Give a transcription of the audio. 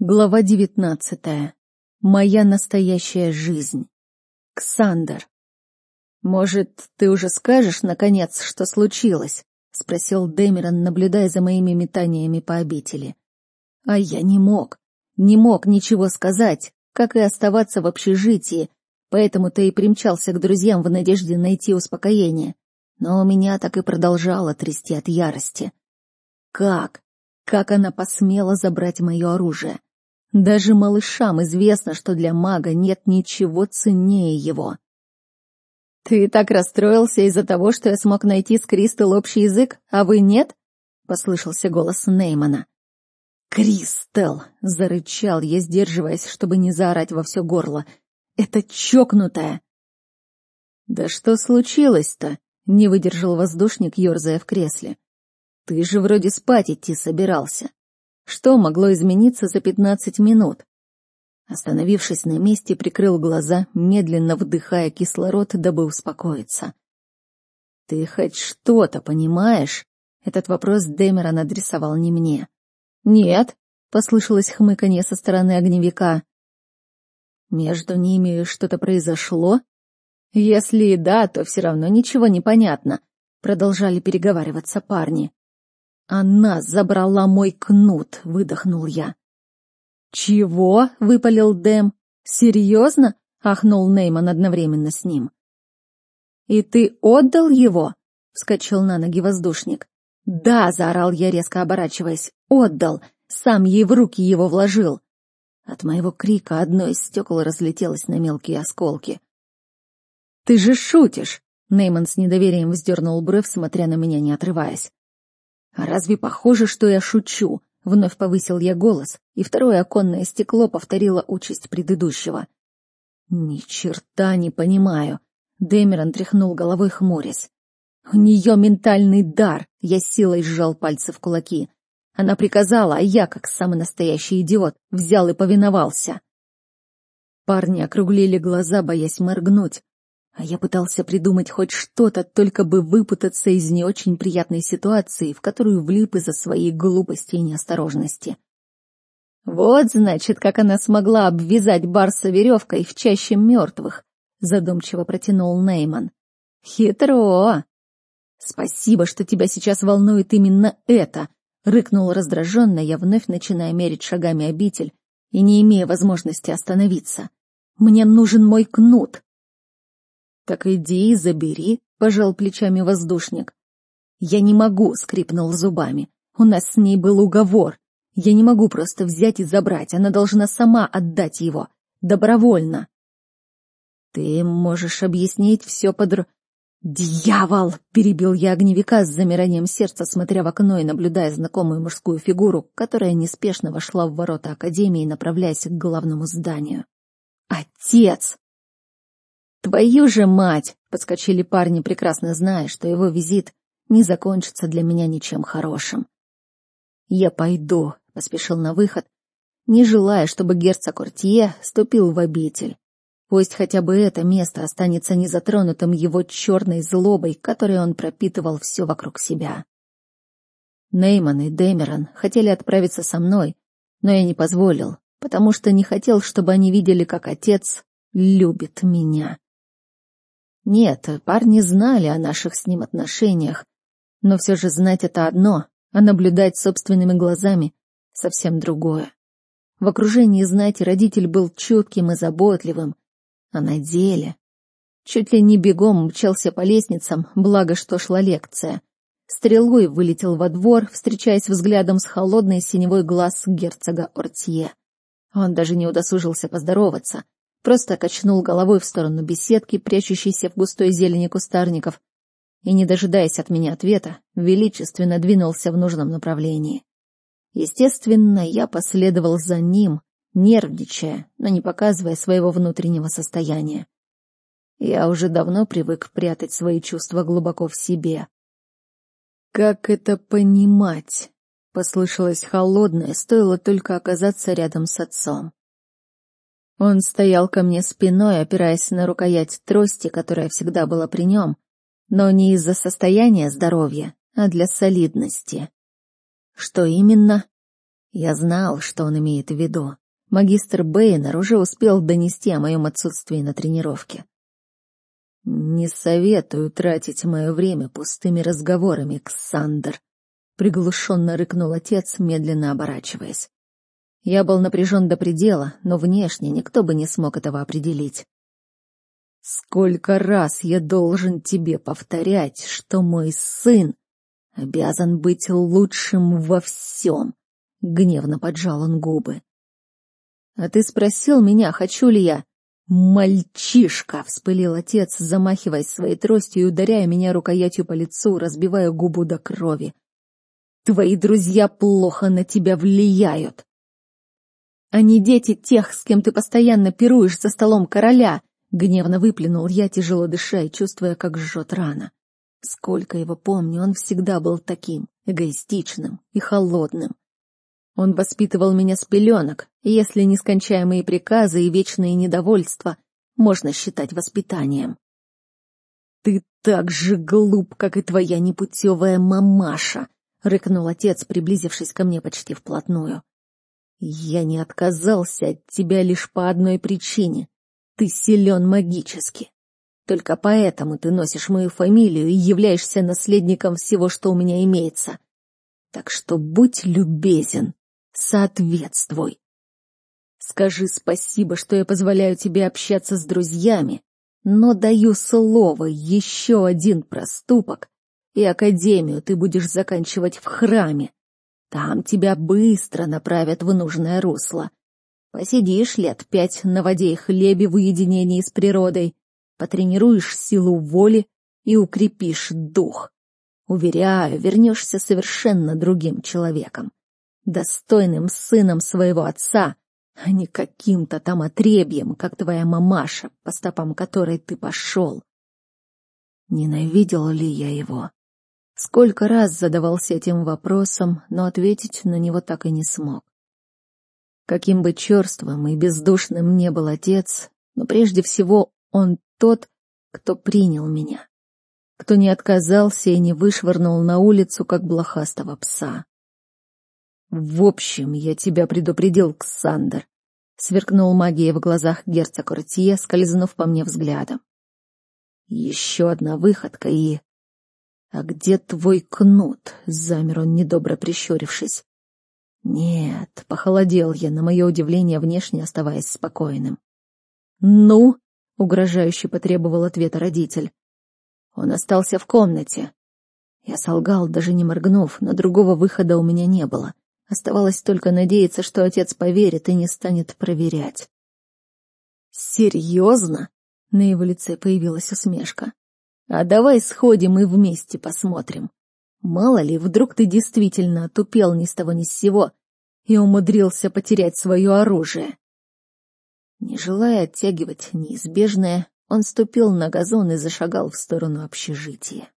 Глава девятнадцатая. Моя настоящая жизнь. Ксандер. «Может, ты уже скажешь, наконец, что случилось?» — спросил Дэмерон, наблюдая за моими метаниями по обители. А я не мог. Не мог ничего сказать, как и оставаться в общежитии, поэтому-то и примчался к друзьям в надежде найти успокоение. Но меня так и продолжало трясти от ярости. Как? Как она посмела забрать мое оружие? Даже малышам известно, что для мага нет ничего ценнее его. «Ты так расстроился из-за того, что я смог найти с Кристал общий язык, а вы нет?» — послышался голос Неймана. «Кристал!» — зарычал я, сдерживаясь, чтобы не заорать во все горло. «Это чокнутая!» «Да что случилось-то?» — не выдержал воздушник, ерзая в кресле. «Ты же вроде спать идти собирался. Что могло измениться за пятнадцать минут? Остановившись на месте, прикрыл глаза, медленно вдыхая кислород, дабы успокоиться. «Ты хоть что-то понимаешь?» Этот вопрос Дэмерон адресовал не мне. «Нет», — послышалось хмыканье со стороны огневика. «Между ними что-то произошло?» «Если и да, то все равно ничего не понятно», — продолжали переговариваться парни. «Она забрала мой кнут», — выдохнул я. «Чего?» — выпалил Дэм. «Серьезно?» — ахнул Нейман одновременно с ним. «И ты отдал его?» — вскочил на ноги воздушник. «Да!» — заорал я, резко оборачиваясь. «Отдал! Сам ей в руки его вложил!» От моего крика одно из стекол разлетелось на мелкие осколки. «Ты же шутишь!» — Нейман с недоверием вздернул бровь, смотря на меня, не отрываясь. «А разве похоже, что я шучу?» — вновь повысил я голос, и второе оконное стекло повторило участь предыдущего. «Ни черта не понимаю», — Дэмерон тряхнул головой, хмурясь. «У нее ментальный дар!» — я силой сжал пальцы в кулаки. Она приказала, а я, как самый настоящий идиот, взял и повиновался. Парни округлили глаза, боясь моргнуть, а я пытался придумать хоть что-то, только бы выпутаться из не очень приятной ситуации, в которую влип из-за своей глупости и неосторожности. «Вот, значит, как она смогла обвязать Барса веревкой в чаще мертвых», — задумчиво протянул Нейман. «Хитро!» «Спасибо, что тебя сейчас волнует именно это», — рыкнул раздраженно, я вновь начиная мерить шагами обитель и не имея возможности остановиться. «Мне нужен мой кнут!» «Так иди и забери», — пожал плечами воздушник. «Я не могу», — скрипнул зубами. «У нас с ней был уговор. Я не могу просто взять и забрать, она должна сама отдать его. Добровольно». «Ты можешь объяснить все подр...» «Дьявол!» — перебил я огневика с замиранием сердца, смотря в окно и наблюдая знакомую мужскую фигуру, которая неспешно вошла в ворота Академии, направляясь к главному зданию. «Отец!» «Твою же мать!» — подскочили парни, прекрасно зная, что его визит не закончится для меня ничем хорошим. «Я пойду», — поспешил на выход, не желая, чтобы герцог Ортье ступил в обитель. Пусть хотя бы это место останется незатронутым его черной злобой, которой он пропитывал все вокруг себя. Нейман и Дэмерон хотели отправиться со мной, но я не позволил, потому что не хотел, чтобы они видели, как отец любит меня. Нет, парни знали о наших с ним отношениях, но все же знать это одно, а наблюдать собственными глазами — совсем другое. В окружении знать родитель был чутким и заботливым, а на деле... Чуть ли не бегом мчался по лестницам, благо что шла лекция. Стрелой вылетел во двор, встречаясь взглядом с холодной синевой глаз герцога Ортье. Он даже не удосужился поздороваться — просто качнул головой в сторону беседки, прячущейся в густой зелени кустарников, и, не дожидаясь от меня ответа, величественно двинулся в нужном направлении. Естественно, я последовал за ним, нервничая, но не показывая своего внутреннего состояния. Я уже давно привык прятать свои чувства глубоко в себе. «Как это понимать?» — послышалось холодное, стоило только оказаться рядом с отцом. Он стоял ко мне спиной, опираясь на рукоять трости, которая всегда была при нем, но не из-за состояния здоровья, а для солидности. Что именно? Я знал, что он имеет в виду. Магистр Бейнер уже успел донести о моем отсутствии на тренировке. «Не советую тратить мое время пустыми разговорами, Ксандр», — приглушенно рыкнул отец, медленно оборачиваясь. Я был напряжен до предела, но внешне никто бы не смог этого определить. «Сколько раз я должен тебе повторять, что мой сын обязан быть лучшим во всем?» — гневно поджал он губы. «А ты спросил меня, хочу ли я?» «Мальчишка!» — вспылил отец, замахиваясь своей тростью и ударяя меня рукоятью по лицу, разбивая губу до крови. «Твои друзья плохо на тебя влияют!» «Они дети тех, с кем ты постоянно пируешь за столом короля!» — гневно выплюнул я, тяжело дыша и чувствуя, как жжет рана. Сколько его помню, он всегда был таким, эгоистичным и холодным. Он воспитывал меня с пеленок, и если нескончаемые приказы и вечные недовольства можно считать воспитанием. «Ты так же глуп, как и твоя непутевая мамаша!» — рыкнул отец, приблизившись ко мне почти вплотную. «Я не отказался от тебя лишь по одной причине. Ты силен магически. Только поэтому ты носишь мою фамилию и являешься наследником всего, что у меня имеется. Так что будь любезен соответствуй. Скажи спасибо, что я позволяю тебе общаться с друзьями, но даю слово еще один проступок, и академию ты будешь заканчивать в храме. Там тебя быстро направят в нужное русло. Посидишь лет пять на воде и хлебе в уединении с природой, потренируешь силу воли и укрепишь дух. Уверяю, вернешься совершенно другим человеком достойным сыном своего отца, а не каким-то там отребьем, как твоя мамаша, по стопам которой ты пошел. Ненавидел ли я его? Сколько раз задавался этим вопросом, но ответить на него так и не смог. Каким бы черствым и бездушным не был отец, но прежде всего он тот, кто принял меня, кто не отказался и не вышвырнул на улицу, как блохастого пса. «В общем, я тебя предупредил, Ксандр», — сверкнул магией в глазах герцог Рутье, скользнув по мне взглядом. «Еще одна выходка и...» «А где твой кнут?» — замер он, недобро прищурившись. «Нет», — похолодел я, на мое удивление, внешне оставаясь спокойным. «Ну?» — угрожающе потребовал ответа родитель. Он остался в комнате. Я солгал, даже не моргнув, но другого выхода у меня не было. Оставалось только надеяться, что отец поверит и не станет проверять. «Серьезно?» — на его лице появилась усмешка. «А давай сходим и вместе посмотрим. Мало ли, вдруг ты действительно отупел ни с того ни с сего и умудрился потерять свое оружие». Не желая оттягивать неизбежное, он ступил на газон и зашагал в сторону общежития.